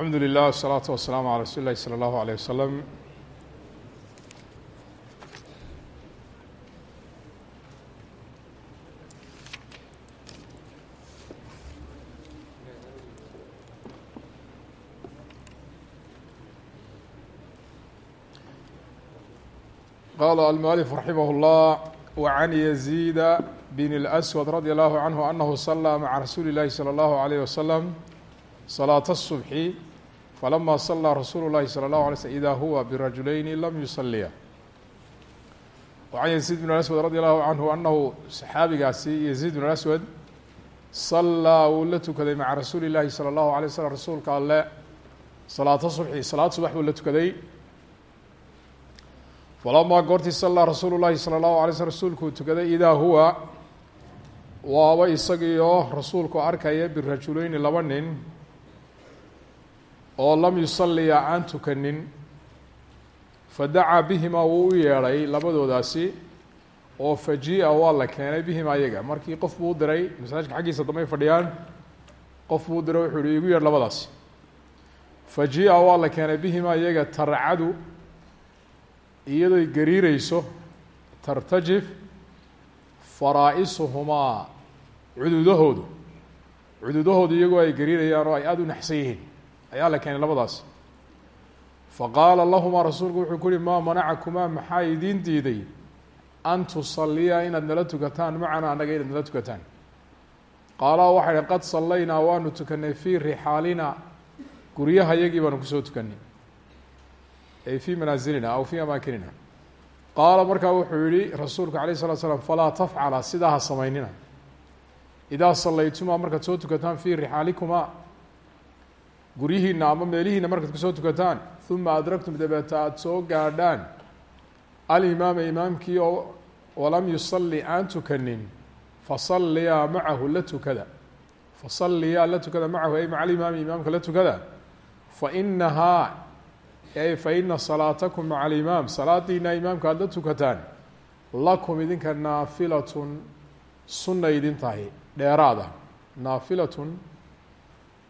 alxamdu lilah wsalaatu wasalaamu calaa rasuuli lahi salى allahu aleyh wasalam qala almualif raximah اllah wacan yaziida bn اlأswad radi allahu canhu anahu salaa maca rasuuli اllahi salى allahu alayh wasalam salaata الصubxi falama salaa rasuulu اllahi salى اllahu alay slm ida huwa birajulayni lam yusaliya wacan yaziid bn aswad radi allahu canhu anahu saxaabigaasi yaziid bn aswad salaa wuu la tukaday maca rasuuli اllahi salى اllahu alay waslm rasuulka alle salaata subxi salaad subax buu la tukaday falamaa goortii sallaa rasuulu llahi salى اllahu alay slm rasuulkuu tukaday idaa huwa waaba isagiioo rasuulku arkaya birajuleyni laba nin oo lam yusaliya aan tukanin fadacaa bihimaa wuu u yeedhay labadoodaasi oo faji-a waa la keenay bihimaa iyaga markii qof buu diray masaajka xaggiisa dambe ay fadhiyaan qof buu diray wuxuu yihi igu yeedh labadaasi. Faji-a waa la keenay bihimaa iyaga tarcadu iyadoy gariireyso tartajif faraa-isuhumaa cududahoodu. Cududahoodu iyagoo ay gariirayaan oo ay aada u naxsan yihiin ayaa la keenay labadaas. Fa qaala lahumaa rasuulku wuxuu ku uhi maa manacakumaa? Maxaa idiin diiday an tusaliya inaad nala tukataan? Macana annaga inaad nala tukataan. Qaalaa waxay dhi qad sallaynaa waanu tukanay fii rixaalina guryaha yagii baanu ku soo tukanay ay fii manaasilina aw fii amaakinina. Qaala markaa wuxuu yihi rasuulku alayh الslat slam falaa tafcala sidaa ha samaynina idaa sallaytumaa markaad soo tukataan fii rixaalikumaa guryihiina ama meelihiina markaad ku soo tukataan uma adraktum dabeeta aada soo gaadhaan. Alimaama imaamkii oo walam yusalli aan tukanin fasalliyaa macahu la tukada. Fasalliyaa la tukada macahu ay maca alimaami imaamka la tukada. Fainahaa faina salaatakum maca alimaam salaadiina imaamka aada la tukataan. Lakum idinka naafilatun sunna idin tahay dheeraada. Naafilatun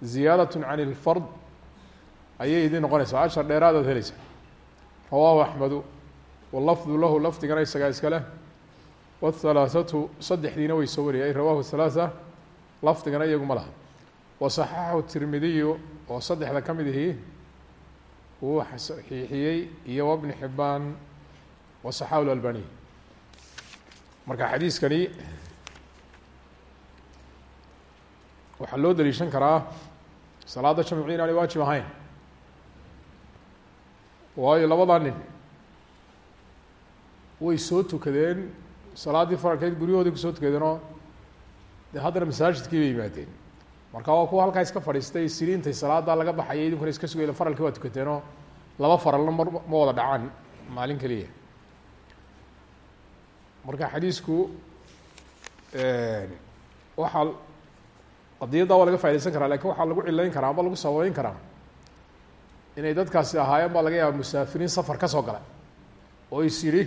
ziyaadatun can ilfard ayay idin noqonaysaa ashar dheeraadaad helaysa rawaahu axmedu walafdu lahu lafdigana isagaa iska leh wاthalaaثatu saddexdiina way soo wariyay ay rawahu halaaثa lafdigana iyaguma laha waصaxaxahu tirmidiyu oo saddexda ka mid ihii wuu saxiixiyey iyo wbni xibaan waصaxahu lalbaniy marka xadiiskani waxaa loo daliishan karaa salaada jamci inaanay waajib ahayn. Waayo labadaa nin way soo tukadeen salaaddii faralkeed guryahoodii ku soo tukadeenoo dee haddana masaajidkii bay yimaadeen. Marka waa kuwa halkaa iska fadhiistay siri intay salaada laga baxayay idinkuna iska sugayla faralkii waa tukateenoo laba faralna mar ma wada dhacaan maalin keliya. Marka xadiisku waxaa qadiyaddaa waa laga faidaysan karaa laakiin waxaa lagu cilayn karaa ama lagu sababeyn karaa inay dadkaasi ahaayeen baa laga yaaba musaafiriin safar ka soo galay. Oo is yidhi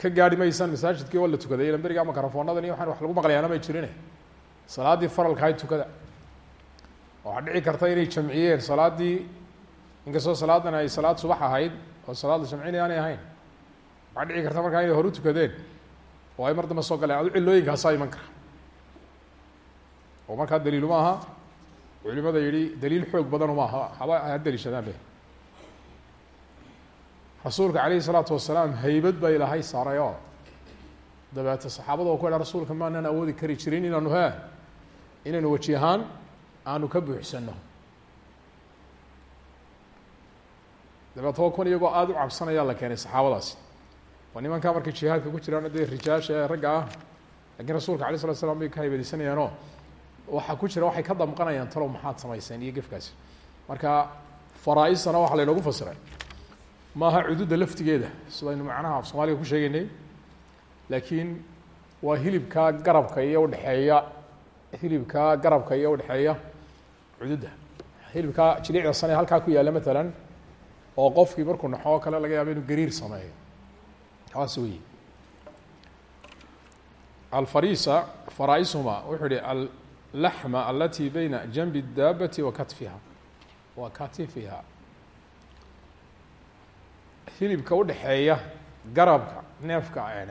ka gaari maysaan masaajidkii waa la tukaday ila beriga makarafonadan iyo waxaan wax lagu maqlayaana may jirine salaaddii faralkahay tukada. Waxaa dhici karta inay jamciyeen salaaddii inkastoo salaadan ay salaad subax ahayd oo salaad la jamcinaya aanay ahayn. Waxaa dhici karta markaa inay horu tukadeen oo ay mar dambe soo galeen adu cilooyinkaasaa iman kara oo markaa daliilu ma aha. Culimada yihi daliil xoog badanu maaha haba ha daliishadaan be rasuulka calayhi salaatu wasalaam haybad bay lahay saaray oo. Dabeete saxaabada oo ku ha rasuulka maanaan awoodi kari jirin inaanu he inaynu weji aanu ka buuxsano dabeete waa kun iyagoo aada u cabsanayaa la keenay saxaabadaasi waa nimankaa markay jihaadka ku jiraan dee rijaasha ee ragga ah. Lakiin rasuulka alay slat slam bay ka haybadisanayaanoo waxaa ku jira waxay ka damqanayaan talow maxaad samayseen iyo gefkaasi marka faraa-isana waxaa laynoogu fasiray. Maaha cududa laftigeeda sidaynu macnaha soomaaliga ku sheegaynay laakiin waa hilibkaa garabka iyo udhexeeya hilibkaa garabka iyo udhexeeya cududda hilibkaa jilicda sane halkaa ku yaalla matalan oo qofkii markuu naxo kale laga yaabo inuu gariir sameeyo. Taas wey alfarisa faraa-ishuma wuxuu ihi laxma alati bayna janbi daabati wa katfiha wa katifiha hilibka udhexeeya garabka neefka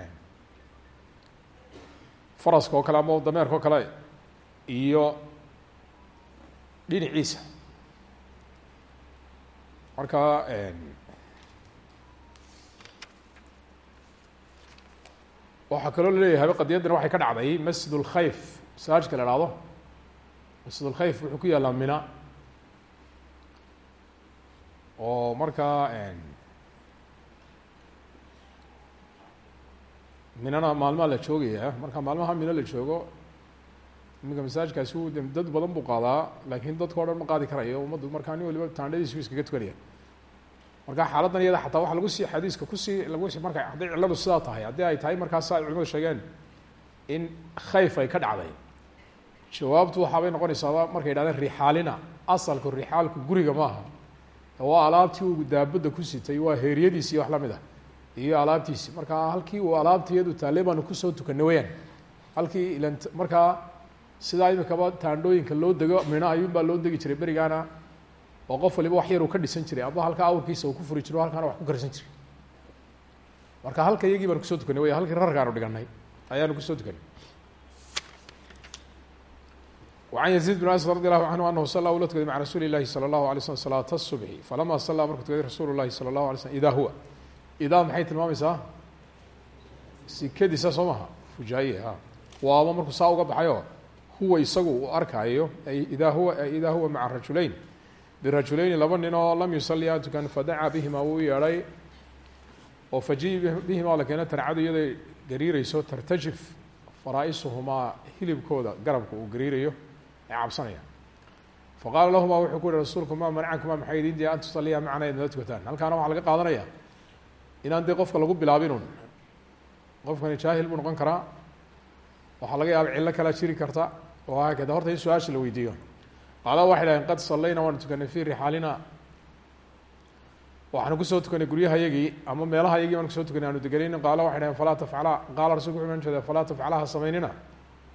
faraska oo kale ama dameerka oo kale iyo dhinaciisa marka waxaa kaloo la leeyahay qadiyaddana waxay ka dhacday masjid اlkhayf masaajidka la ihahdo masjid اlkhayf wuxuu ku yaalaa mina. Oo markaa minana maalmaa la joogaya marka maalmaha mino la joogo iminka masaajidkaasi u dad badan buu qaadaa laakiin dadka o dhan ma qaadi karayo ummaddu markaa nin waliba taandhadiisu iskaga tukanaya marka xaaladdan iyada xataa waxa lagu sii xadiiska ku sii lagu si marka hadday cilladu sidaa tahay haddii ay tahay markaas ay culimadu sheegeen in khayf ay ka dhacday jawaabtu waxaabay noqonaysaa markay yidhahdeen rixaalina asalku rixaalku guriga maaha waa alaabtii uu daabadda ku sitay waa heeryadiisi wax la mid ah. Iyo alaabtiisi. Marka halkii uu alaabtiyadu taale baanu tukanay weyaan halkii ilan markaa sidaa imikaba taandhooyinka loo dego mina ayuun baa loo degi jiray berigaana oo qof waliba wax yar uu ka dhisan jiray aba halkaa awrkiisa uu ku furi jiro halkaana wax ku karsan jiray. Marka halka iyagii baanu ku soo tukanay weya halkii rarkaanu dhiganay ayaanu ku soo tukanay وعن يزيد بن أسد رضي الله عنه أنه صلى ula تkaday mع رasuuل الlahi صلى الله عليه وسلم صلاة الصبح فلما صلى markuu tukaday رasuل الlahi صلى الله عليه وسلم إdا huwa idaa maxay tilmaamaysaa sikadiisa soo maha fujaaye a waaba markuu saa uga baxayo huwa isagu uu arkaayo ay idaa huwa idaa huwa maca rajulayn birajuleyni laba nin oo lam yusali aan tukan fadacaa bihima wuu yeedhay oo faji bihima la keeno tarcadu iyaday gariireyso tartajif faraa-isuhumaa hilibkooda garabka uu gariirayo ee cabsanaya faqaala lahuma wuxuu ku yihi ma manacakuma maxay idin diya an tusaliya macana idinla tukataan? Halkaana waxaa laga qaadanaya inaan dee qofka lagu bilaabinun qofkani jaahil buu noqon karaa. Waxaa laga yaaba cillo kalaa jiri karta oo haakada horta in la weydiiyo. Qaala waxay dhaheen qad sallayna waanu tukanay fii rixaalina. Waxaanu ku soo tukanay guryahayagii ama meelahayagii baanu ku soo tukanay aanu degenayn qaala waxay dhaheen falaa tafcala qaala rasulku wuxuu jeeda falaa tafcalaha samaynina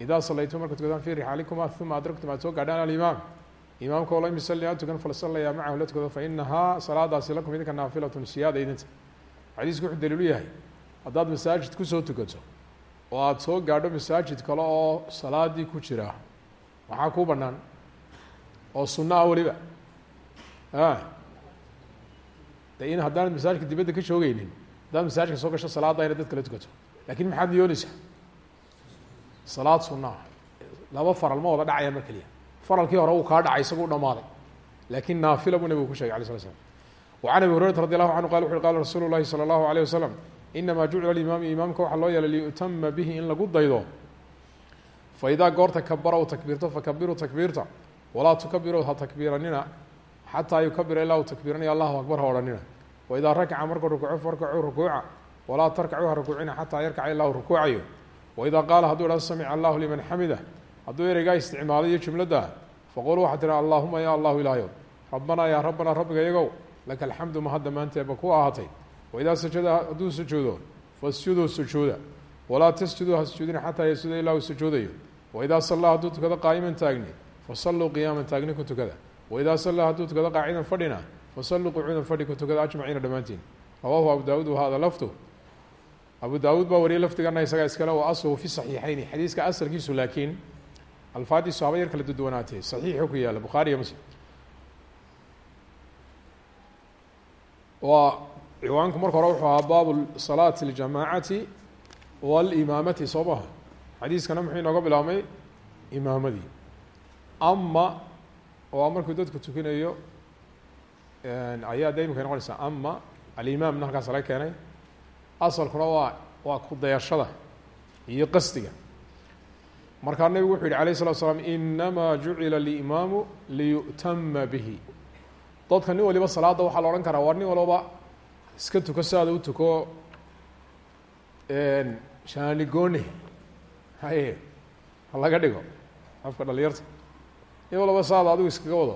idaa sallaytum marka tukadaan fii rixaalikuma uma adraktum aad soo gaadhaan alimaam imaamka oo lam yusalli aan tukan falasallaya macahu la tukado fa inahaa salaadaasi lakum idinka naafilatun siyaada idinta xadiisku wuxuu daliilu yahay haddaad masaajid ku soo tukato oo aada soo gaadho masaajid kale oo salaadii ku jira maxaa kuu bannaan oo sunno ah weliba a in haddaanad masaajidka dibadda ka joogeynin haddaad masaajidka soo gasho salaadda inaad dad kala tukato laakiin maxaad niyooneysaa salaad sunaa laba faral ma wada dhacayaan mar keliya faralkii hore uu kaa dhacay isagu u dhamaaday laakin naafila buu nabigu ku shegay ala sla slam wacan abi hurayrata radi anhu qala wuxu qala rasuulu llahi sala allahu alayh wasalam inama jucila imaamka waxaa loo yeelay liyutama bihi in lagu daydo. Faidaa goorta kabara u takbiirto fakabiruu takbiirta. Walaa tukabiru ha takbiiranina. Xataa yukabira ilaa uu takbiiranayo allahu akbar ha odhanina. Waidaa rakaca markuu rukuuco farkacuu rukuuca. Walaa tarkacu ha rukuucina xataa yarkaca ilaa uu waidaa qaala hadduu ihahdo samica allahu liman xamida hadduu ereygaa isticmaalayo jumladda faquluu waxaa tiha allahuma ya allahu ilaayow rabbanaa yaa rabbanaa rabbiga yagow laka alxamdu mahad dhammaanteedba ku ahaatay waidaa sajada hadduu sujuudo fasjuduu sujuuda walaa tasjuduu ha sujuudina xataa yasuda ilaa uu sujuudayo waidaa sallaa hadduu tukado qaa'iman taagni fasalluu qiyaaman taagni ku tukada waidaa sallaa hadduu tukado qaacidan fadhina fasalluu qucuudan fadhi ku tukada ajmaciina dhammaantiin rawaahu abu daawuud wahada lafdu abu daawuud baa wariyay lafdigana isagaa iskale wa asluhu fi saxiixayni. Xadiiska asalkiisu laakiin alfaadiisu haba yar kala duduwanaatee saxiixu ku yaalla bukhaari iyo muslim. Waa ciwaanku marka hore wuxuu ahaa baabu salaati اljamaacati wاlimaamati soo maha xadiiskana muxuu inooga bilaabmay imaamadii ama waa markuu dadku tukinayo ayaa de imika noqonaysaa ama alimaamna halkaas laga keenay asalkuna waa waa kudayashada iyo qasdiga markaa nabigu wuxuu yihi alayه الsلatu slaam inamaa jucila اlimaamu liyu'tama bihi dadka nin waliba salaada waxaa la odhan karaa waa nin walba iska tuko siaada u tuko shaanigone haye ha laga dhigo afka dhalinyarta nin walba saada adigu iskaga wado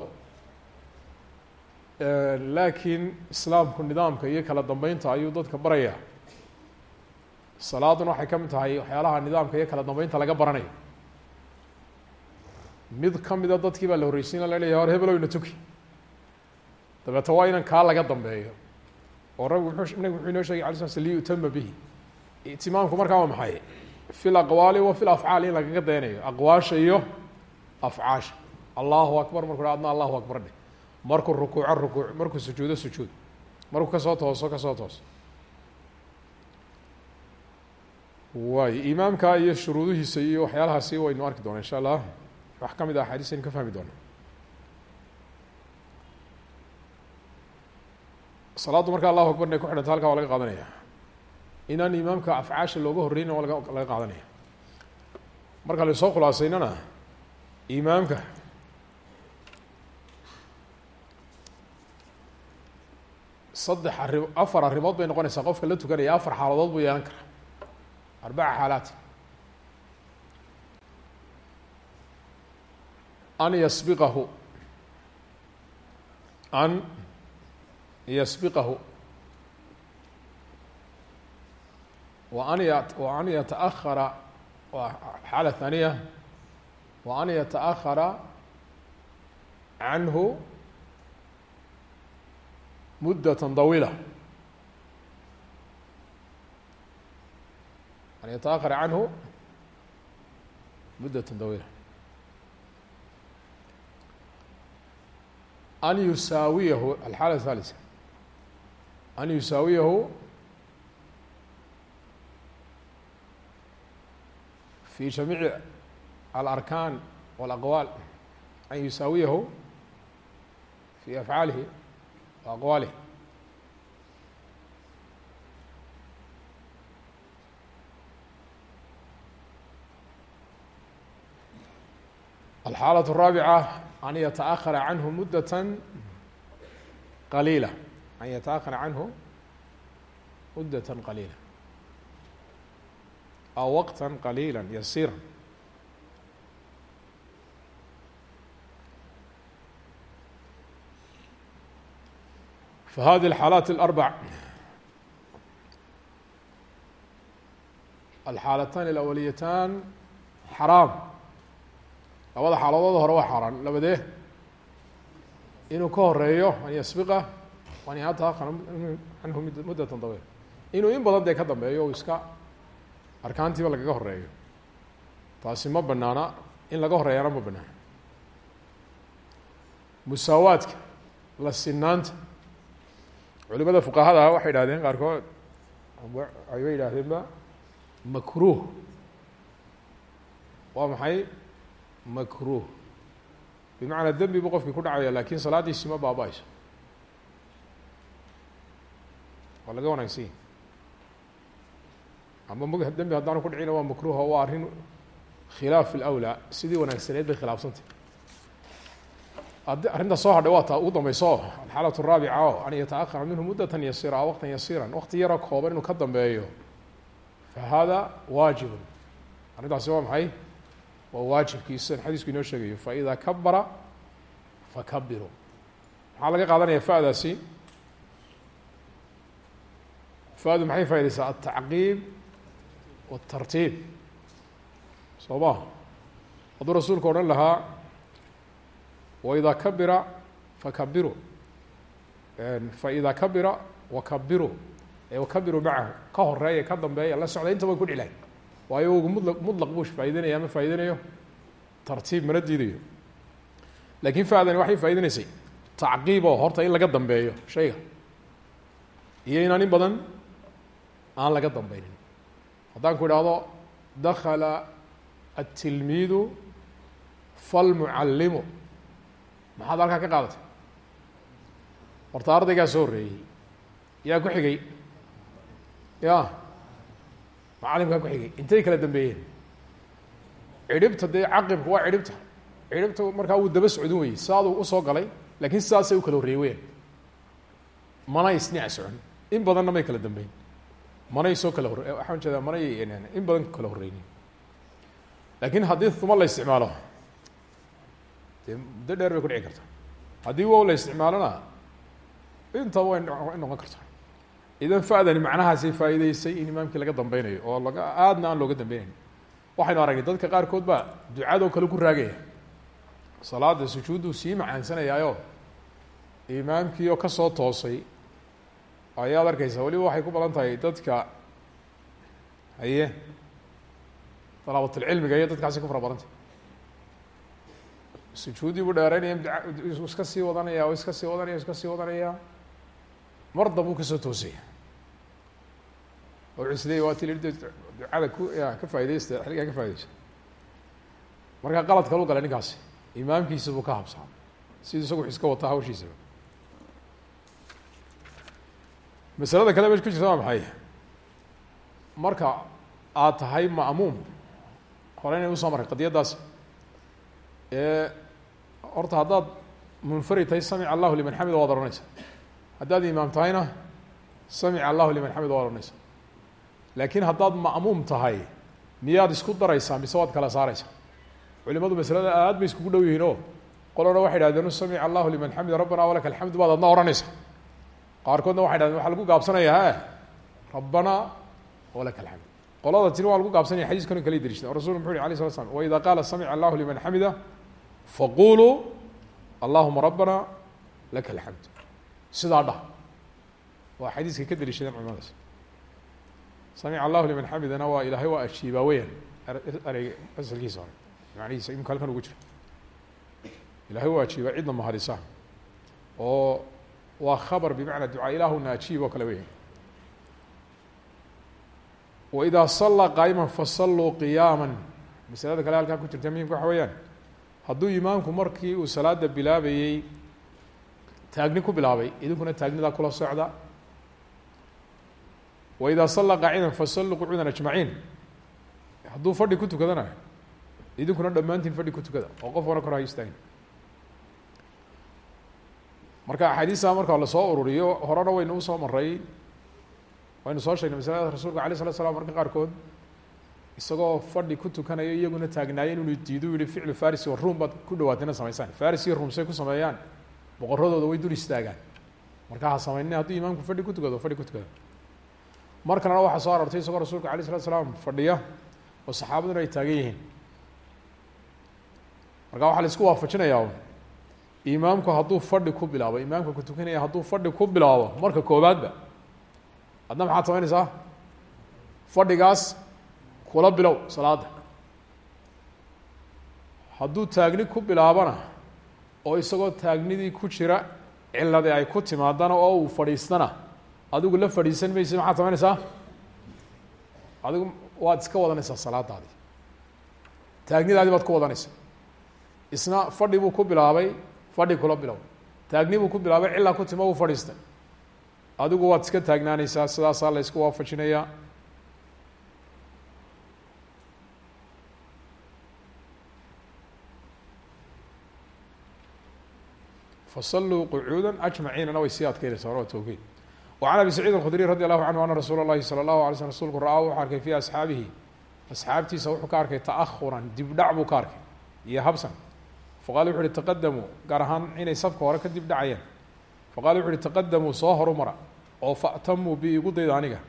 laakiin islaamku nidaamka iyo kala dambeynta ayuu dadka barayaa salaaduna waxay ka mid tahay waxyaalaha nidaamka iyo kala dambeynta laga baranayo. Mid kamida dadkii baa la horreysiina la leeyahy hor hebelow ina tuki. Dabeeta waa inan kaa laga dambeeyo. Oo rab muxuu nabig muxuu inoo shegay ala sl sl liyutama bihi. Itimaamku markaa waa maxay? Fi laqwaali wa fi lafcaali in lagaga dayanayo aqwaasha iyo afcaasha. Allahu akbar markuu adna allahu akbar dheh. Markuu rukuuco rukuuc markuu sujuudo sujuud. Markuu ka soo tooso ka soo tooso waay imaamka iyo shuruudihiisa iyo waxyaalahaasi waynu arki doonaa insha allah. Wax ka mid a axaadiis aynu ka fahmi doona salaaddu marka allahu akbar inay ku xidhanta halkaa waa laga qaadanaya. Inaan imaamka afcaasha looga horreyna waa laga laga qaadanaya. Marka laysoo khulaasaynana imaamka saddex arri afar arrimood bay noqonaysaa qofka la tukanaya afar xaaladood buu yeelan karaa arbaca xaalaat an yasbiqahu an yasbiqahu wa an ya wa an yataأhara waa xaala ثaaniya wa an yataأhara canhu mudة طawiila an yataakara canhu muddatan dawiila an yusaawiyahu alxaala الhaalisa an yusaawiyahu fi jamiici alarkaan walaqwaal an yusaawiyahu fi afcaalihi wa aqwaalihi الxاalaة الرaaبعة an yتأhر عanه mudة qaliilة an yتأhر عanه mudة qaliilة aw waqta qaliila yasiira fahadi الxaalaat الأربع alxaalatan الأwaliyatan xaraam labada xaaladood hore waa xaaraan. Labadee inuu ka horeeyo an yasbiqa an yataakar canhu muddat dawiil inuu in badan dee ka dambeeyo iska arkaantiiba lagaga horeeyo taasi ma banaana in laga horeeyana ma banaana musaawaadka la sinaanta culimada fuqahada ah waxay idhahdeen qaarkood ayba yidhaahdeenba makruuh. Waa maxay makruuh. Bimacnaa dembi buu qofkii ku dhacaya laakin salaadiisi ma baaba-ayso. Waa laga wanaagsan yahi ama m dembi haddaanu ku dhicina waa makruuha waa arrin khilaaf alawlaa sidii wanaagsaneed bay khilaafsantay. Arrintaas soo hadhay waa taa ugu dambayso oo alxaalat raabica oo an yataakara minhu muddatan yasiira a waqtan yasiira waqti yaro kooban inuu ka dambeeyo fa hada waajibun. Arrintaasi waa maxay? waa waajibkii sidan xadiisku inoo sheegayo faإida kabara fakabiru maxaa laga qaadanaya fadaasi fadu maxay faa'idaysaa altacqiib wالtartiib soo ma hadduu rasuulku odhan lahaa waidaa kabira fakabiru faidaa kabira wakabiru wakabiru macahu ka horeeya ka dambeeya la socda inta way ku dhilahay waayo ugu mudla mudlaq buu faa'ideynaya ma faa'iideynayo tartiib mana diidayo. Laakin faadani waxay faa'ideneysay tacqiib oo horta in laga dambeeyo shayga. Iyo inaan in badan aan laga dambeynin haddaan ku idhaahdo dakala الtilmiidu falmucallimu. Maxaad halkaa ka qaadatay? Horta ardaygaa soo horeeyey yaa ku xigay? Ya macalimkaa ku xigay. Intay kala dambeeyeen. Cidhibta dee caqibka waa cidhibta. Cidhibta markaa wuu daba socdin weyey saaduu u soo galay laakiin sidaasay u kala horreeyey weyan manay isnic socon. In badanna may kala dambeyn. Manay soo kala hor waxaan jeedaa manay in badan kala horreynin laakiin haddii uma la isticmaalo dee muddo dheer bay ku dhici karta haddii wow la isticmaalona way way noqon karta idan fa'dani macnahaasay faa'iideysay in imaamkii laga dambeynayo oo laga aadna aan looga dambeynayn waxaynu aragnay dadka qaarkood baa ducadoo kale ku raagaya. Salaada sujuudduu sii macaansanayaayo imaamkii oo ka soo toosay ayaad arkeysaa weliba waxay ku badan tahay dadka haye dalaabatulcilmiga iyo dadkaasi ku fara badantay sujuuddii buu dheereynaya iska sii wadanaya iska sii wadanaya iska sii wadanaya. Mar dambuu ka soo toosaya oo leeyay waa ti ducada ku ka faa'idaysta xilligaa ka faa'idaysa markaa qalad kalu galay ninkaasi imaamkiisa buu ka habsaamay siduu isagu iska wataa hawshiisaba masalada kale mesh ku jirta waa maxay marka aad tahay ma'muum hore inay u soo marray qadiyaddaasi ee horta haddaad munfarid tahay samica allahu liman xamida waad ohanaysa haddaad imaam tahayna samica allahu liman xamida waad ohanaysa laakiin haddaad ma'muum tahay miyaad isku daraysaa? Mise waad kala saaraysaa? Culimadu masalada aad bay iskugu dhow yihiin o qolona waxay idhahdeen samica allahu liman xamida rabbana walaka alxamdu baad adna ohanaysa qaarkoodna waxay dhahdeen waxaa lagu gaabsanaya e rabbana walaka alxamd qolada tiri waa lagu gaabsanaya xadiiskanu kala dariishada o rasulku muxu uhi alay slat slam waida qaala samica allahu liman xamida faquluu allahuma rabbana laka alxamd sidaa dhah. Waa xadiiska ka daliishadeen culimadaas samica allahu liman xamidana waa ilaahay waa ajiibaa weyan ereyga asalkiisa hore macnihiisa imika halkan ugu jiro ilahay waa ajiibaa cidna mahadisa oo waa khabar bimacnaa ducaa ilaahuna ajiib oo kale weyan waidaa sallaa qaayima fasalluu qiyaama masalada kale halkaa ku jirta muhimka waxa weeyaan hadduu imaamku markii uu salaada bilaabayey taagni ku bilaabay idinkuna taagnidaa kula socda waidaa sallaa qaacidan fasalluu qucuudan ajmaciin. Hadduu fadhi ku tukadana idinkuna dhammaantiin fadhi ku tukada oo qof wana kor ha istaagin. Marka axaadiista marka la soo ururiyo horena waynu u soo maray waynu soo sheegnay masalada rasuulka alay slat slam marka qaarkood isagoo fadhi ku tukanayo iyaguna taagnaayeen inuu diidu yihi ficlu farisi wa ruum baad ku dhawaatayna samaysaan. Faris iyo ruum say ku sameeyaan boqoradooda way dul istaagaan. Marka ha samaynin hadduu imaamku fadhi ku tukado fadhi ku tukado mar kalena waxaa soo arortay isagoo rasuulka alay slat slaam fadhiya oo saxaabaduna ay taagan yihiin. Marka waxaa la isku waafajinayaa imaamku hadduu fadhi ku bilaabo imaamka ku tukanaya hadduu fadhi ku bilaabo marka koobaadba adna maxaad samaynaysaa fadhigaas kula bilow salaada hadduu taagni ku bilaabana oo isagoo taagnidii ku jira ciladi ay ku timaadana oo uu fadhiistana adigu la fadhiisan maysid maxaad samaynaysaa adigu waad iska wadanaysaa salaadaadii taagnidaadii baad ku wadanaysaa. Isna fadhi buu ku bilaabay fadhi kula bilow. Taagni buu ku bilaabay cilaa ku timo uu fadhiistay. Adigu waad iska taagnaanaysaa sidaasaa la ysku waafajinayaa. Fasalluu qucuuda ajmaciinana way sii adkeynaysaa hore waa towgeed wacan abi saciid alkhudriy radi allahu canhu ana rasuula اllahi salى اllahu alay slm rsulku ra-a wuxuu arkay fii asxaabihi asxaabtiisa wuxuu ka arkay ta'ahuran dibdhac buu ka arkay iyo habsan faqala wuxu uhi taqadamuu gaar ahaan inay safka hore ka dib dhacayeen faqala wuxu uhi taqadamuu soo horu mara oo fa'tamuu bi igu daydo aniga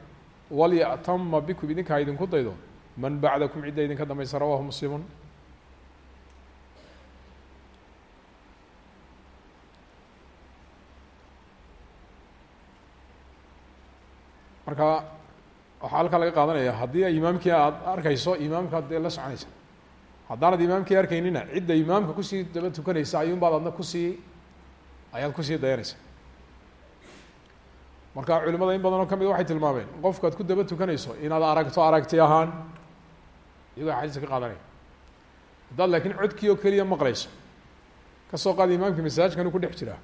walya'tama bikum idinka ha idinku daydo man bacdakum cidda idinka dambaysa rawahu muslimun marka waxaa halkaa laga qaadanaya haddii imaamkii aad arkayso imaamkaad dee la soconaysa. Haddaanad imaamkii arkaynina cidda imaamka ku sii daba tukanaysa ayuunbaad adna ku sii ayaad ku sii dayanaysa. Marka culimada in badan oo ka mid waxay tilmaameen qofkaad ku daba tukanayso inaad aragto aragti ahaan iyagoo axaadiista ka qaadanaya. Haddaad laakiin codkii oo keliya maqlayso ka soo qaada imaamkii masaajkanu ku dhex jiraa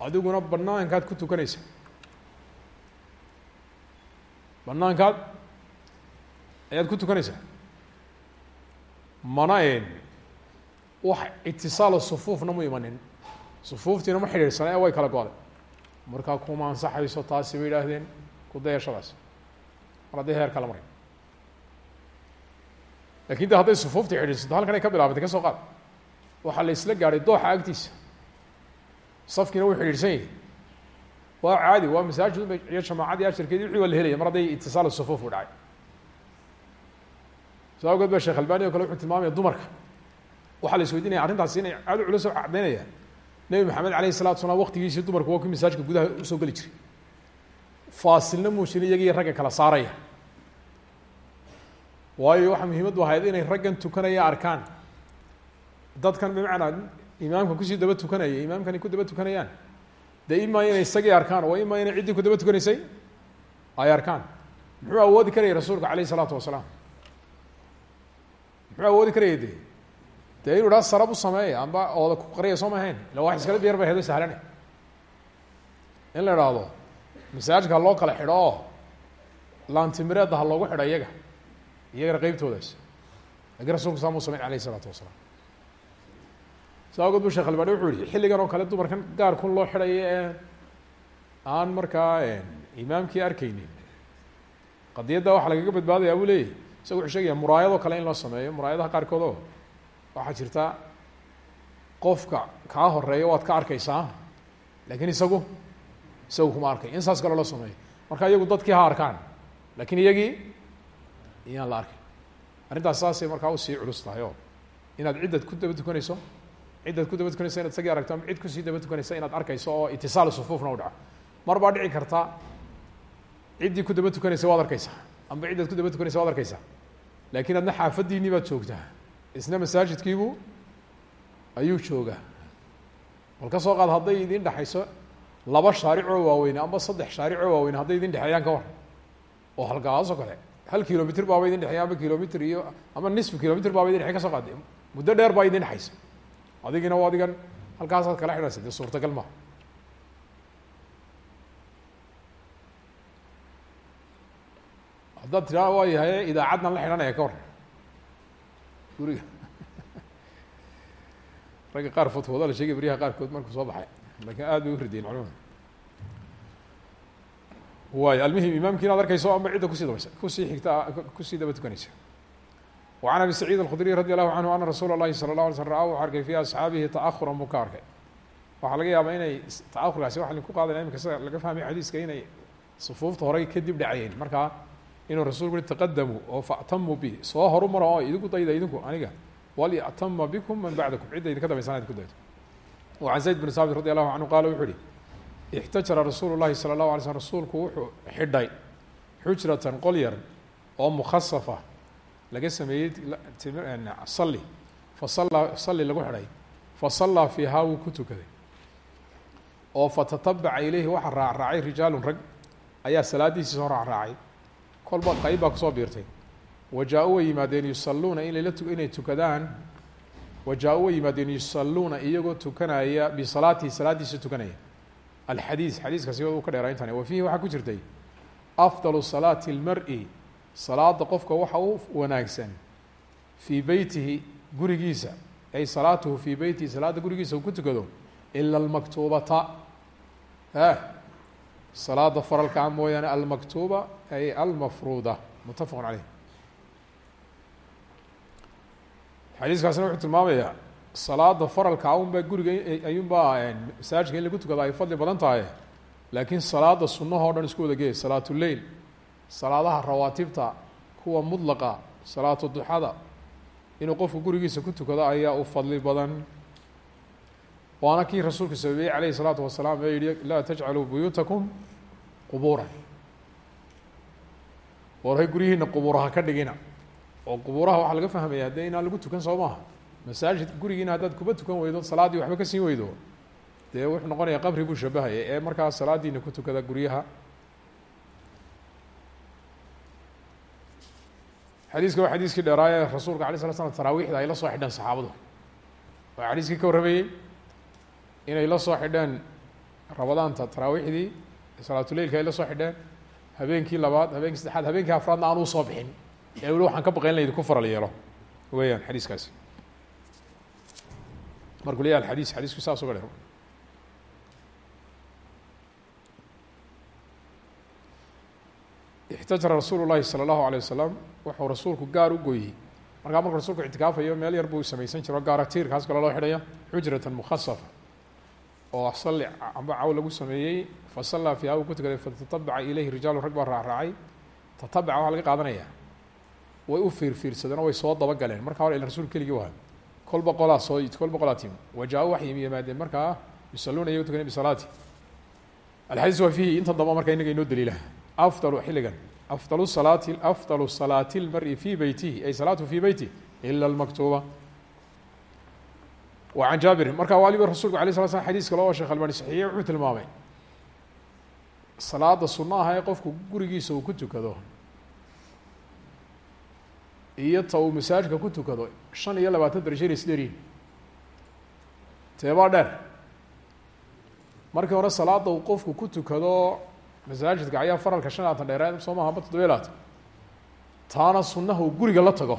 adiguna banaankaad ku tukanaysa banaankaad ayaad ku tukanaysaa? Mana en wax itisaalo sufuufna mu imanin. Sufuuftiina ma xidhiidhsana way kala go-day markaa kuma ansaxayso taasi bay idhaahdeen ku dayashadaas. Mar hadday heer kala maray laakiin de hadday sufuuftii xidhiidhsato halkan ay ka bilaabantay ka soo qaad. Waxaa la isla gaadhay dooxa agtiisa. Safkiina wuu xidhiidhsan yahay waa caadi waa masaajid iyo jamaacadii ashirkeedi wixii waa la helaya mar hadday itisaal sufuuf u dhacay. Saa awgeed ba sheekh albani o kale wuxuu tilmaamaya dumarka. Waxaa la isweydiinaya arrintaasi inay aad u culo soo caddaynaya nebi maxamed alayh الsalatu salaam waktigiisii dumarku waa kii masaajka gudaha u soo geli jiray. Faasilna muujin iyagiiyo ragga kala saaraya. Waayo waxaa muhiimaddu ahayd inay raggan tukanaya arkaan. Dadkan bimacnaa imaamka ku sii daba tukanaya imaamkani ku daba tukanayaan dee imaa inay isagii arkaan oo imaa inay ciddii ku daba tukanaysay ay arkaan. Muxuu awoodi karayay rasuulka alayh isalaatu wasalaam? Muxuu awoodi karayay de dee inu idhaa sarab u amba ooda ku qariya soo ma ahayn? Illa wax iskala biyar bay hedo sahlane. In la idhaahdo masaajka ha loo kala xidho oo laantimireedda ha loogu xidho iyaga iyagana qeybtoodaas lakiin rasulku saa mu samayn alayh isalaatu wasalaam sa awgeed bu shekh albani wuxuu yihi xilligan oo kale dumarkan gaarkun loo xidhayo ee aan markaa imaamkii arkeynin qadiyadda waxaa lagaga badbaadayaa buu leeyahy isaga wuxuu sheegaya muraayadoo kale in loo sameeyo muraayadaha qaarkood oo waxaa jirta qofka kaa horreeya waad ka arkeysaa laakiin isagu isagu kuma arkay. In saas kale loo sameeyo. Marka iyagu dadkii ha arkaan laakiin iyagii iyaan la arkin arrintaas saasay markaa u sii culus tahay inaad ciddad ku daba tukanayso ciddad ku daba tukanayso inaad isagii aragto ama cid ku sii daba tukanaysa inaad arkayso oo itisaal sufuufna u dhaco mar baa dhici karta ciddii ku daba tukanaysa waad arkeysaa amba ciddaad ku daba tukanaysa waad arkeysaa laakiin adna xaafadiinii baad joogtaa isna masaajidkiibu ayuu joogaa bal ka soo qaad hadday idin dhexayso laba shaaricoo waaweyn amba saddex shaaricoo waaweyn hadday idin dhexeeyaan ka war oo halkaasoo kale hal kilomitr baaba idin dhexeeya ama kilomitr iyo ama nisfu kilomitr baaba idin dhexey ka soo qaada muddo dheer baa idin dhexaysa adigina waa adigan. Halkaasaad kala xidhaysa dee suurtagal maha haddaad tiraa waa yahay idaacaddan la xidhanaya ka war guriga. Ragga qaar fatwooda la sheegay beryaha qaarkood markuu soo baxay. Lakin aad bay urideen culamada waay almuhim imaamki inaad arkayso ama cidda ku sii dabaysa ku sii xigta ku sii daba tukanaysa وعn abi سacيid الkخdري radي الlahu عanهu ana rasuul الlahi salى الlه alay slm ra wuxu arkay fi asxaabihi taأhuran buu ka arkay waxaa laga yaabaa inay taahurkaasi waxa ku qaadana imika sida laga fahmay xadiiska inay sufuufta horay kadib dhacayeen markaa inuu rasulku ui taqadamuu oo faأtamuu bi soo horu maro oo idinku dayda idinku aniga walyأtama bikm man bacdakum cidda idinka dambaysan idinku daydo وعan zayd بn saabit radي الlahu canهu qala wuxuu uhi اxtajara rasuul الlahi salى الlahu alay slm rasuulku wuxuu xidhay xujratan qol yar oo mukhasafa laga sameeyey sali fasallaa sali lagu xidhay. Fasallaa fiihaa wuu ku tukaday. Oo fatatabaca ilayhi waxaa raacraacay rijaalun rag. Ayaa salaadiisii soo raacraacay kolba qayb baa ku soo biirtay. Wa jaa-u way yimaadeen yusalluuna inayla inay tukadaan. Wa jaa-u way yimaadeen yusalluuna iyagoo tukanaya bisalaatihi salaadiisa tukanaya. Alxadiis xadiiskaasi uu ka dheeraa intan wa fiihi waxaa ku jirtay. Afdalu salaati اlmar-i salaada qofka waxa u wanaagsan fii beytihi gurigiisa ay salaatuhu fii beytihi salaada gurigiisa uu ku tukado ila almaktuubata. E salaada faralkaa mooyaane almaktuuba ay almafruuda mutafaqu caleyh xadiiskaasina wuxuu tilmaamayaa salaada faralkaa unbaa guriga ayuunbaa masaajidka in lagu tukado ay fadli badan tahay laakiin salaada sunnaha o dhan isku wada geey salaat lleil salaadaha rawaatibta kuwa mudlaqa salaatu duxada inuu qofku gurigiisa ku tukado ayaa u fadli badan. Waana kii rasuulku sababiyey calayhi الsalaatu wasalaam ee yihi laa tajcaluu buyuutakum qubuuran. Warhay guryihiina qubuuraha ka dhigina. Oo qubuuraha waxaa laga fahmaya dee inaan lagu tukan soo maaha masaajid gurigiina haddaad kuba tukan weydo salaaddii waxba ka siin weydo. Dee wuxuu noqonaya qabri buu shabahaya ee markaa salaadiina ku tukada guryaha xadiiska waa xadiiskii dheeraaye rasuulka alay sla slam taraawiixda ay la soo xidheen saxaabadu. Waa xadiiskii ka warramayey inay la soo xidheen rabadaanta taraawiixdii salaatuleilka ay la soo xidheen habeenkii labaad habeenkii saddexaad habeenkii afraadna aan u soo bixin. Ee weli waxaan ka baqayn la idinku faral yeelo. Weeyaan xadiiskaasi. Markuu leeyahay alxadiis xadiisku saas uga dheer ixtajara rasuulu llahi salى اllahu alيه wasalam wuxuu rasuulku gaar u gooyey markaa markuu rasuulku ictikaafayo meel yar buu samaysan jiro gaara tiirkaas kale loo xidhaya xujratan mukhasafa oo sali amba caw lagu sameeyey fasallaa fiiha uu ku tukaday fatatabaca ilayhi rijaalu rag baa raacraacay tatabaca waxaa laga qaadanaya way u fiirfiirsadeen oo way soo dabagaleen markaa hore ila rasul keligii waha kolba qolaa soo kolba qolaa timi wajaa-u waxay yimaadeen markaa yusaluuna iyago tukanay bisalaati alxadiis waa fiihi inta damba markaa inaga inoo daliilaha afdalu xilligan. Afdalu salaati afdalu salaati lmari fii beytihi ay salaatu fii beyti ila almaktuuba. Wa can jaabirin markaa waliba rasulku alay sala slam xadiis kale oo sheekh albani saxiixiye wuxuu tilmaamay. Salaada sunno aha qofku gurigiisa ku tukado iyo ta uu masaajidka ku tukado shan iyo labaatan darajo inay isdheeriin teebaa dheer. Markii hore salaada uu qofku ku tukado masaajidka ayaa faralka shan labaatan dheereed soo maha amba toddobiya labaatan taana sunnaha uu guriga la tago.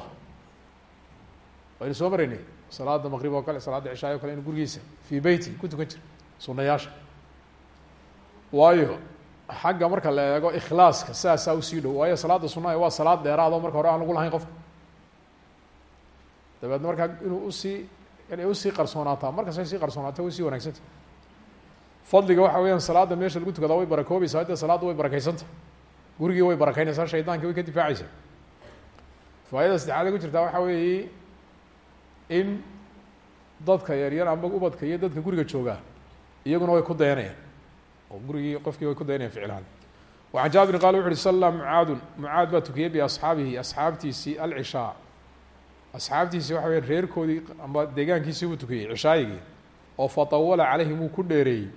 Waynu soo maraynay salaada maqrib oo kale salaada cishaay o kale inu gurigiisa fii beyti ku tukan jira sunayaasha waayo xagga marka la eego ikhlaaska sidaasaa u sii dhow. Waayo salaada sunaha waa salaad dheeraad oo marka hore aan lagu lahayn qofka. Dabeedna markaa inuu u sii inay u sii qarsoonaataa. Markastay sii qarsoonaato way sii wanaagsanta fadliga waxa weyaan salaada meesha lagu tukadaa way barakoobaysaa dee salaadda way barakaysanta. Gurigii way barakeynaysaa shaydaanki way ka difaacaysaa. Faayada saddexaad ku jirtaa waxa weeye in dadka yaryar amba ubadka iyo dadka guriga joogaa iyaguna way ku dayanayaan. Oo gurigii qofkii way ku dayanayaan ficilhaan. Wacan jaabirin qala wuxu uhi salla mucaadun. Mucaad baa tukiyey biasxaabihi asxaabtiisii alcishaa asxaabtiisii waxa weya reerkoodii amba deegaankiisii buu tukiyey cishaayigii oo fatawala calayhim wuu ku dheereeyey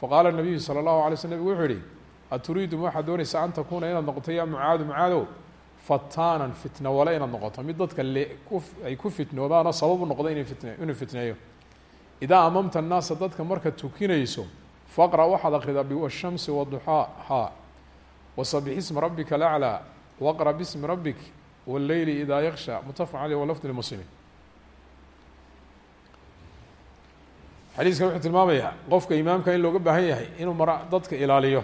faqaala nabiyu sala allahu alay sl nabig wuxuu yihi aturiidu ma waxaad doonaysaa an takuuna inaad noqoto ya mucaadu mucaadow fataanan fitna wale inaad noqoto mid dadka ay ku fitnoodaanoo sabab u noqdo ina fitne inuu fitneeyo idaa amamta annaasa dadka marka tukinayso faqra waxaad akridaa biwashamsi waduxaa haa wasabix isma rabbika alaclaa waqra bismi rabbik wاlleyli idaa yaksha mutafaq aleyh walafd lmuslimiin xadiiskan wuxuu tilmaamayaa qofka imaamka in looga baahan yahay inuu mara dadka ilaaliyo.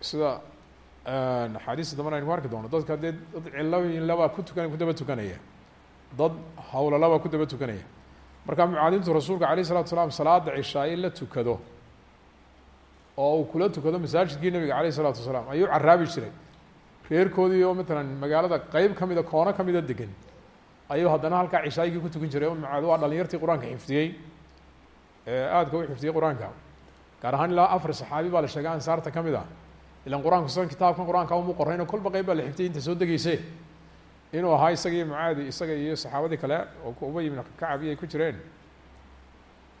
Sida axaadiista dambana aynu ku arki doono dadka dee dad cilooyin labaa ku tukan ku daba tukanaya. Dad hawla labaa ku daba tukanaya. Markaa mucaadintu rasuulka alayh isalatu salaam salaada cishaa in la tukado oo uu kula tukado masaajidkii nabiga alayh isalaatu wasalaam ayuu caraabi jiray. Reerkoodii oo matalan magaalada qeyb kamida koono kamida degan ayuu haddana halkaa cishaayigii ku tukan jiray oo mucaad waa dhalinyartii qur'aanka xifdiyey. Ee aadka u xifdiyey qur'aanka. Gaar ahaan ilaa afar saxaabi baa la sheegay ansaarta ka mid ah. Ilan qur'aanku sidan kitaabkan qur'aanka umu qorayn oo kolba qeyb baa la xifdiyay inta soo degeyse inuu ahaa isaga iyo mucaadi isaga iyo saxaabadii kale oo ubay ibn kacab iyo ay ku jireen.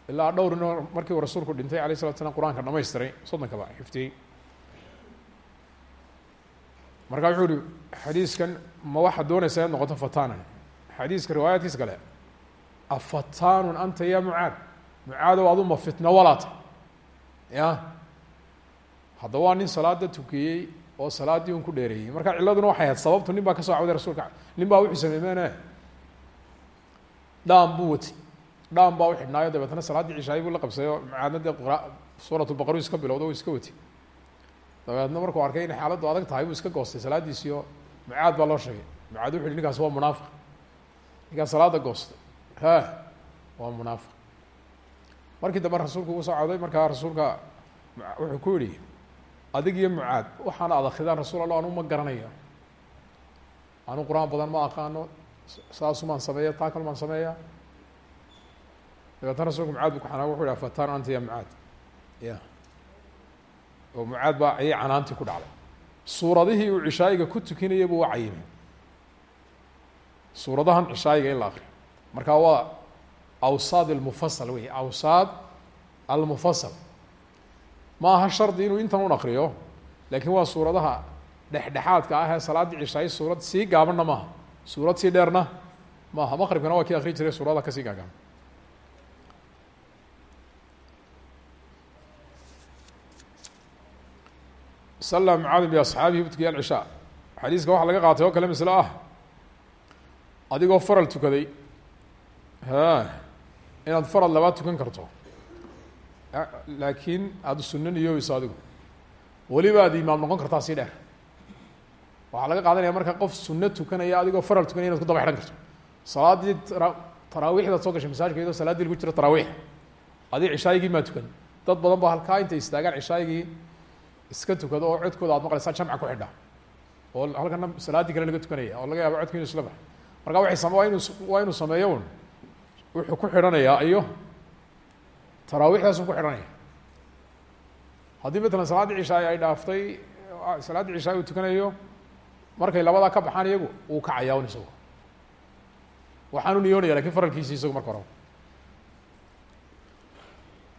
Ilaa dhowr inoo markii uu rasuulku dhintay alayh salatu slam qur'aanka dhamaystiray soddonkaba xifdiyey. Markaa wuxuu xadiiskan ma waxaad doonaysaa inaad noqoto fatanan xadiiska riwaayaadkiisa kale afatanun anta ya mucaad? Mucaadow adu ma fitno walaata ya? Haddaba waa nin salaada tukiyey oo salaaddii un ku dheereeyey. Marka ciladuna waxay ahayd sababtu nin baa ka soo cawday rasuulka. Nin baa wuxuu sameymene dhaam buu watay baa u xidhnaayo dabeetna salaaddii cishaayi buu la qabsaday oo mucaadna dee qra suurat lbaqaru iska bilowda u iska watay dabeedna markuu arkay inay xaaladdu adag tahay buu iska goostay salaaddiisii oo baa loo sheegay. Mucaad wuxu ninkaas waa munaafiq ninkaas salaada goostay ha waa munaafiq markii dambe rasuulku ugu soo cawday markaa rasuulka wuxuu ku yihi adig iyo mucaad waxaana ad akridaan rasuul allah anu ma garanayo. Anu qur'aan badan ma aqaano saasumaan sameeya taa kal maan sameeya. Dabeetna rasulku mucaad bu ku xanaag wuxu yah fatan anta ya mucaad. Ya. Oo mucaad baa ayay canaantii ku dhacday. Suuradihii uu cishaayiga ku tukinayay buu cayimay suuradahan cishaayiga in la akriyo marka waa awsaad almufasal wey awsaad almufasal ma aha shardi inuu intan un akriyo laakiin waa suuradaha dhexdhexaadka ah ee salaaddii cishaayi suurad sii gaabanna maaha suurad sii dheerna maaha maqribkana waa kii akri jiray suuradaha ka sii gaagaaban. Salla mucaadin biasxaabihi butkiya alcishaa xadiiska waxaa laga qaatay oo kale maslo ah adigoo faral tukaday. Inaad faral labaad tukan karto. Laakiin aada sunno niyoobayso adigu. Weliba aad imaam noqon kartaa sii dheer. Waxaa laga qaadanaya marka qof sunno tukanaya adigoo faral tukanaya inad ku daba xidhan karto. Salaaddii tara taraawiixdaad soo gashay masaajka iyadoo salaaddii lagu jiro taraawiix. Adig cishaayigii maa tukan. Dad badan ba halkaa intay istaagaan cishaayigii iska tukado oo codkooda aad maqlaysaa jamca ku xidha. Oo halkana salaaddii kale laga tukanaya oo laga yaabo codku inu isla baxo marka waa inu waa inuu sameeyo un wuxuu ku xidhanayaa iyo taraawiixdaasuu ku xidhanaya haddii matalan salaaddii cishaay ay dhaaftay salaaddii cishaay uu tukanayo markay labadaa ka baxaan iyagu uu kacayaa un isagu. Waxaanu niyoonaya laakiin faralkiisi isagu marka horeba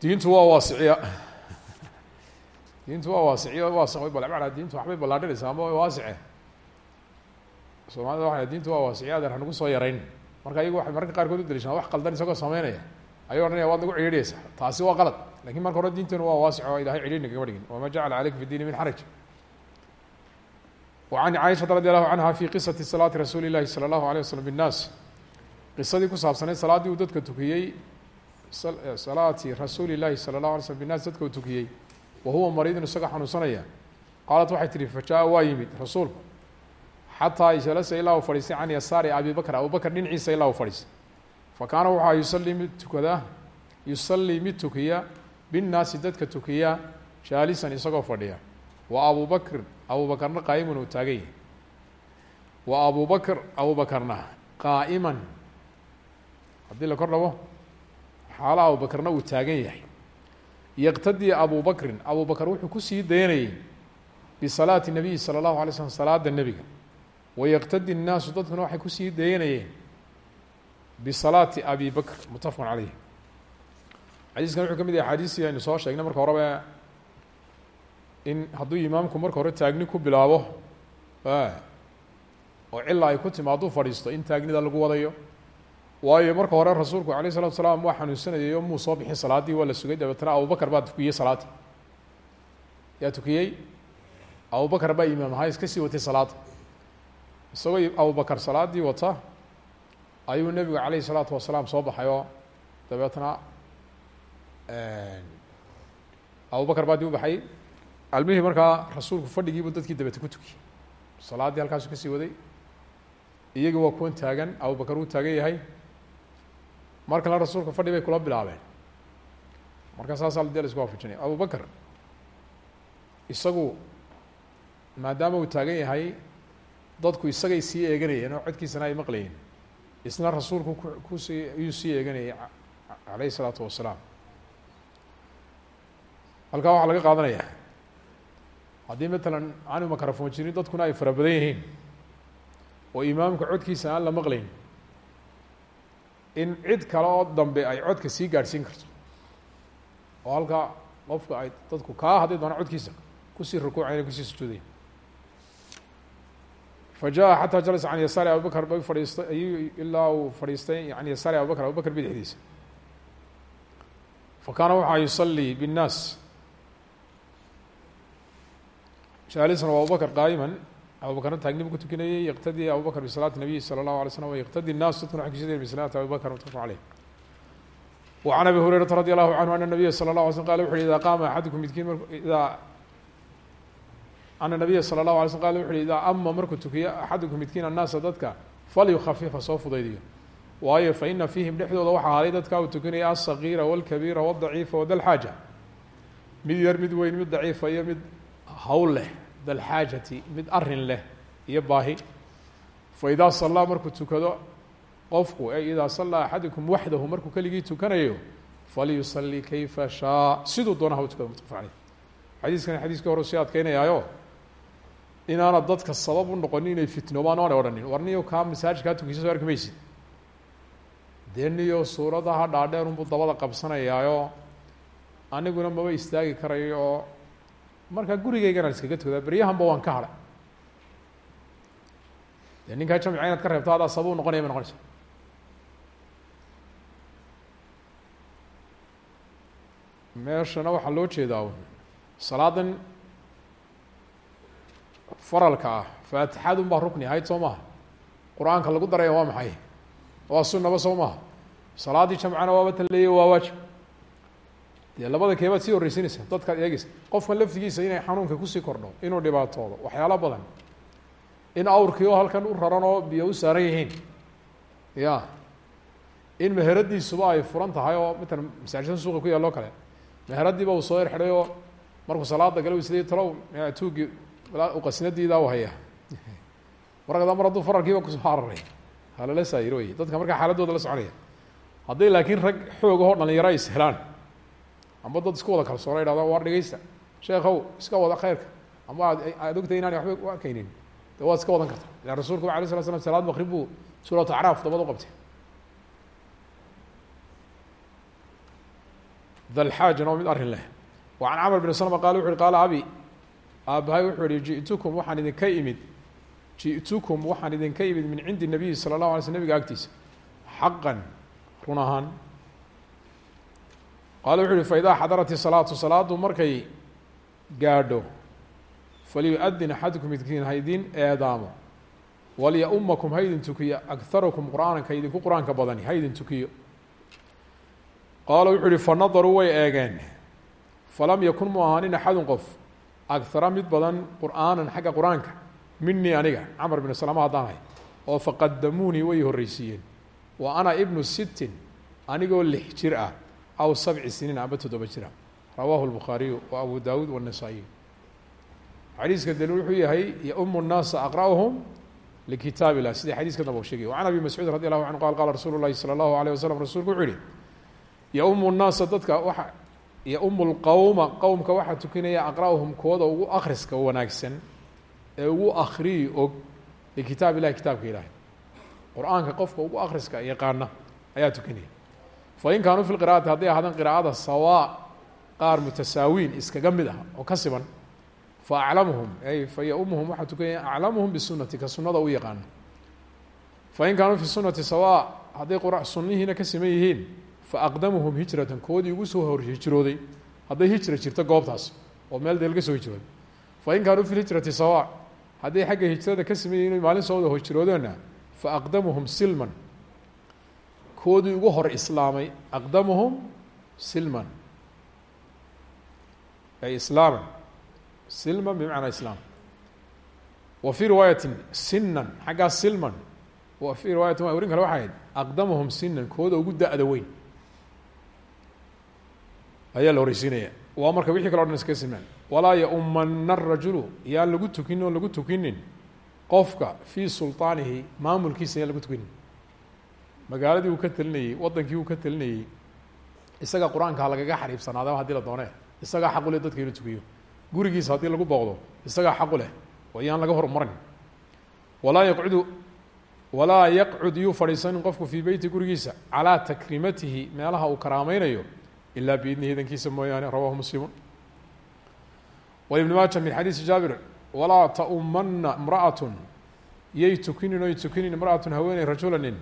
diintu waa waasiciya. Diintu waa waasiciya waasi bal diintu waxbay ballaadhinaysaa ama waasice soomaalida waa diintu waa waasiciya adeer hanagu soo yarayn marka iyagu waxay mararka qaarkood u dalishaan wax qaldan isagoo sameynaya ayuu odhanaya waad nagu cidhiidhiyaysaa taasi waa qalad lakin marka hore diintenu waa waasic oo ilahay cidhiidhna kagama dhigin wama jacala caleyka fi diini min xaraj وعn caiشhaةa radي الlahu canha fi qisaةi salaati rasuuli الlahi salى الlahu عalيه waslم bالnaas qisadii ku saabsaneyd salaaddii uu dadka tukiyey salaati rasuuli الlahi salى الlahu alay slm bالnas dadka uu tukiyey wa huwa mariidun isagoo xanuunsanaya qaalat waxay tihi fajaءa waa yimid rasuulku xataa jalasa ilaa uu fadhiistay can yasaari abi bakr abu bakr dhinaciisa ilaa uu fadhiistay. Fakaana waxaa yusalii mid tukada yusalii mid tukiya binnaasi dadka tukiya jaalisan isagoo fadhiya. Wa abu bakr abu bakrna qaa'iman uu taagan yahay. Wa abu bakr abu bakrna qaa'iman. Haddii la kor dhabo xaala abu bakrna uu taagan yahay. Yaqtadii abu bakrin abu bakr wuxuu ku sii daynayay bisalaati nabiyi salى اllahu alay slm salaada wayaqtadi الnaasu dadkuna waxay kusii dayanayeen bisalaati abi bakr mutafaqun caleyh xadiiskan wuxuu ka mid yahay axaadiistii aynu soo sheegnay marka horeba in hadduu imaamku marka hore taagni ku bilaabo oo cila ay ku timaaduu fadhiisto in taagnida lagu wadayo waayo marka hore rasuulku alayh الsalatu salaam waa xanuunsanayay oo muu soo bixin salaaddii waa la sugay dabeetna abubakr baa tukiyey salaadda yaa tukiyey abubakr baa imaam ahaa iska sii watay salaadda isagoo abubakr salaaddii wata ayuu nebigu calayh الsalaatu wasalaam soo baxay oo dabeetna abubakr baa dib u baxay. Almihii markaa rasuulku fadhigiibuu dadkii dabete ku tukiyey salaaddii halkaasuu ka sii waday. Iyagii waa kuwan taagan abubakar wuu taagan yahay. Mar kalena rasuulka fadhi bay kula bilaabeen. Marka saasaa dee la isku waafajinaya abubakr isagu maadaama uu taagan yahay dadku isagay sii eeganayeen oo codkiisana ay maqlayeen. Isna rasuulku ku ku sii ayuu sii eeganayay calayh isalaatu wasalaam. Halkaa waxaa laga qaadanaya. Haddii matalan aanu makarafon jirin dadkuna ay fara badan yihiin oo imaamka codkiisa aan la maqlayn in cid kale oo dambe ay codka sii gaadhsiin karto. Oo halkaa qofka ay dadku kaa hadday doona codkiisa ku sii rukuucayn ku sii sujuudayn fa jaa xataa jalasa can yasaari abubakr bay fadhiistay ayuu ilaa uu fadhiistay can yasaari abubakr abubakr bidixdiisa fa kaana waxaa yusalii binnaas jaalisan wa abubakr qaa'iman abubakrna taagnibu ku tukinayay yaqtadii abubakr bisalaati nabiyi salى اllahu alay slm yaqtadi الnaas dadkuna waxay kusideen bisalaati abi bakr mutafaq caleyh wa can abi hurayrata radi allahu canhu ana nabiya salى اlah alay slm qala wuxu uhi ida qaama axadukum midkiin mar idaa ana nabiya sala allahu alay sl qal wuxu uhi idaa ama markuu tukiyo axadukum midkiin annaasa dadka falyukhafifa soo fudaydiyo. Waayo fa ina fiihim dhexdooda waxa ahaaday dadka uu tukinaya alsagiira walkabiira wadaciifa wadalxaaja. Mid yar mid weyn mid daciifa iyo mid hawl leh dalxaajati mid arrin leh iyo baahi. Fa idaa sallaa markuu tukado qofku ay idaa sallaa axadukum waxdahu markuu keligii tukanayo falyusalli kayfa shaa siduu doona ha u tukado mutafaq caleyh xadiiskana xadiiskii inaana dadka sabab u noqonin inay fitnoobaan oonay odhanin. War niyo kaa masaajidkaa tukisa soo arki maysid. Dee niyo suuradaha dhaadheer unbuu dabada qabsanayaayo. Aniguna maba istaagi karayo oo markaa gurigeygana iskaga tukadaa beryahanba waan ka hadhay dee ninkaa jamciga inaad ka reebto adaa sabab u noqonaya bay noqonaysa. Meeshana waxaa loo jeedaa. Salaadan faralka ah. Faatixadun baa rukni ahayd soo maha qur'aanka lagu daraya waa maxay? Waa sunaba soo maha salaaddii jamcana waaba tan leeya waa waajib. Dee labada keebaad sii horreysinaysa dadkaad eegeysa qofkan laftigiisa inay xanuunka ku sii kordho inuu dhibaatoodo waxyaalo badan. In awrkii oo halkan u raran oo biyo u saaran yihiin. Ya. In meheradiisuba ay furan tahay oo matalan masaajidada suuqa ku yaalloo kale. Meheradiiba uu soo erxidhay oo markuu salaada gala isla talow tuugii qasnadiidaa u haya. Markada mar hadduu faralkiiba ku soo hararay. Halala saayir wey dadka markaa xaaladooda la soconaya. Hadday laakiin rag xoog ahoo dhalinyaro ay is helaan. Amba dad isku wada kalsoona yidhahda waar dhegeysta sheekhow iska wada khayrka. Ama aad aad ogtahay inaani waxba u arkaynin de waad iska wadan karta. Ilan rasulku alay sala slam salaad maqrib buu suuratu acraaf dabad u qabtay. Dalxaajana waa mid arrin leh. Wa can camr bn slma qala wuxu uhi qaala aabbahay wuxuu yihi ji'tukum waxaan idinka imid. Ji'tukum waxaan idinka imid min cindi nabiyi sala اllahu alay sl nabiga agtiisa. Xaqan run ahaan. Qaala wuxu uhi faidaa xadarat isalaatu salaadu markay gaadho falyu-adin axadukum midkiin haydin eedaamo. Walya-umakum haydin tukiyo. Agarakum qur'aanka idinku qur'aanka badani haydin tukiyo. Qaala wuxuu uhi fanadaruu way eegeen. Falam yakun mu ahaanin axadun agara mid badan qur'aanan xagga qur'aanka minii aniga camar binu salama haddaan ahay oo faqadamuunii way horreysiiyeen wa ana ibnu sittin anigoo lix jir ah aw sabci siniin amba toddoba jira rawaahu lbukhaariyu wa abu daawuud waanasaa'iy xadiiska daliil wuxuu yahay yaumu nnaasa aqra'uhum likitaab illah sidai xadiiska damba u sheegay can abi mascuud radi allahu canhu qal qala rasuulu llahi sala allahu alayh wasalam rasuulku wuxuu yihi yaumu nnaasa dadka waxa yaumu lqowma qowmka waxaa tukinaya aqra'uhum kooda ugu akhriska wanaagsan ee ugu akhriyi og likitaab illahi kitaabka ilaahay. Qur'aanka qofka ugu akhriska yaqaana ayaa tukinaya. Fain kaanuu fi lqira'ati hadday ahaadeen qiraa'ada sawaa qaar mutasaawiin iskaga mid ah oo ka siban fa aclamuhum ay fa yaumuhum waxaa tukanaya aclamuhum bisunati ka sunada u yaqaana. Fain kaanuu fi sunati sawaa hadday sunnihiina ka siman yihiin faaqdamuhum hijratan koodii ugu soo hor hijrooday hadday hijra jirto goobtaas oo meel dee soo hijrooday fain kaanuu fi lhijrati sawa hadday xagga hijrada ka siman yihiin maalin soo wada hijroodeena faaqdamuhum silman koodii ugu hor islaamay aqdamuhum silman ay islaaman silman bimacnaa islaam wa fii riwaayatin sinan xaggaa silman wa fii riwaayatin warin kale waxay aqdamuhum sinan kooda ugu da-da weyn ayaa la horeysiinaya waa marka wixii kale o dhan simaan walaa yaumana arajulu yaan lagu tukinin oon lagu tukinin qofka fii sulطaanihi maamulkiisa yaan lagu tukinin. Magaaladii uu ka telinayey wadankii uu ka telinayey isaga qur'aankaa lagaga xariibsanaadaba haddii la doone. Isagaa xaqu leh dadka inuu tukiyo. Gurigiisa haddii lagu booqdo isagaa xaqu leh. Oo yaan laga horumarin walaa yaqcudu walaa yaqcud yuu fadhiisanin qofku fii beyti gurigiisa calaa takrimatihi meelaha uu karaameynayo ilaa biidnihi idankiisa mooyaane rawahu muslimu wibn maaja min xadiisi jaabir walaa taumana imra'atun yay tukinin oy tukinin imra'atun haweeney rajulanin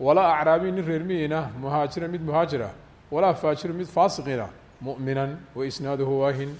walaa acraabiy nin reermiyiina muhaajiran mid muhaajira walaa faajirun mid faasiqina mu'minan waisnaaduhu waahin